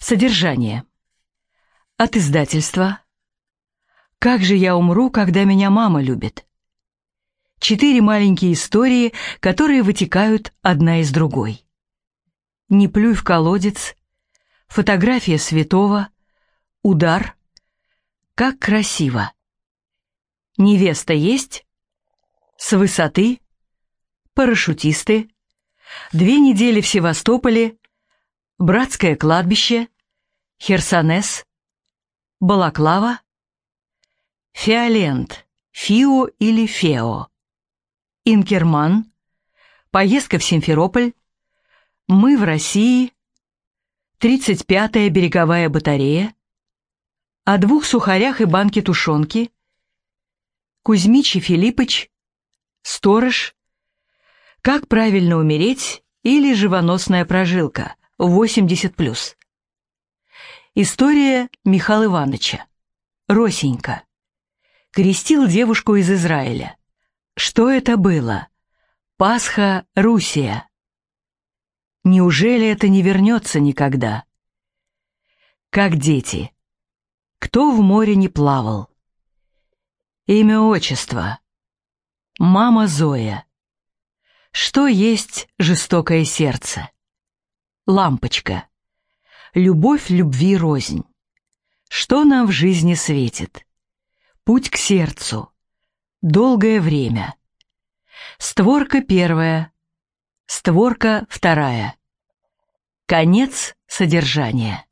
Содержание. От издательства. «Как же я умру, когда меня мама любит?» Четыре маленькие истории, которые вытекают одна из другой. «Не плюй в колодец», «Фотография святого», «Удар», «Как красиво». «Невеста есть», «С высоты», «Парашютисты», «Две недели в Севастополе», «Братское кладбище», «Херсонес», «Балаклава», «Фиолент», «Фио» или «Фео», «Инкерман», «Поездка в Симферополь», «Мы в России», 35-я береговая батарея, о двух сухарях и банке тушенки, Кузьмич и Филиппыч, Сторож, как правильно умереть или живоносная прожилка, 80+. История Михаила Ивановича. Росенька. Крестил девушку из Израиля. Что это было? Пасха Русия. Неужели это не вернется никогда? Как дети. Кто в море не плавал? Имя отчество. Мама Зоя. Что есть жестокое сердце? Лампочка. Любовь любви рознь. Что нам в жизни светит? Путь к сердцу. Долгое время. Створка первая. Створка вторая. Конец содержания.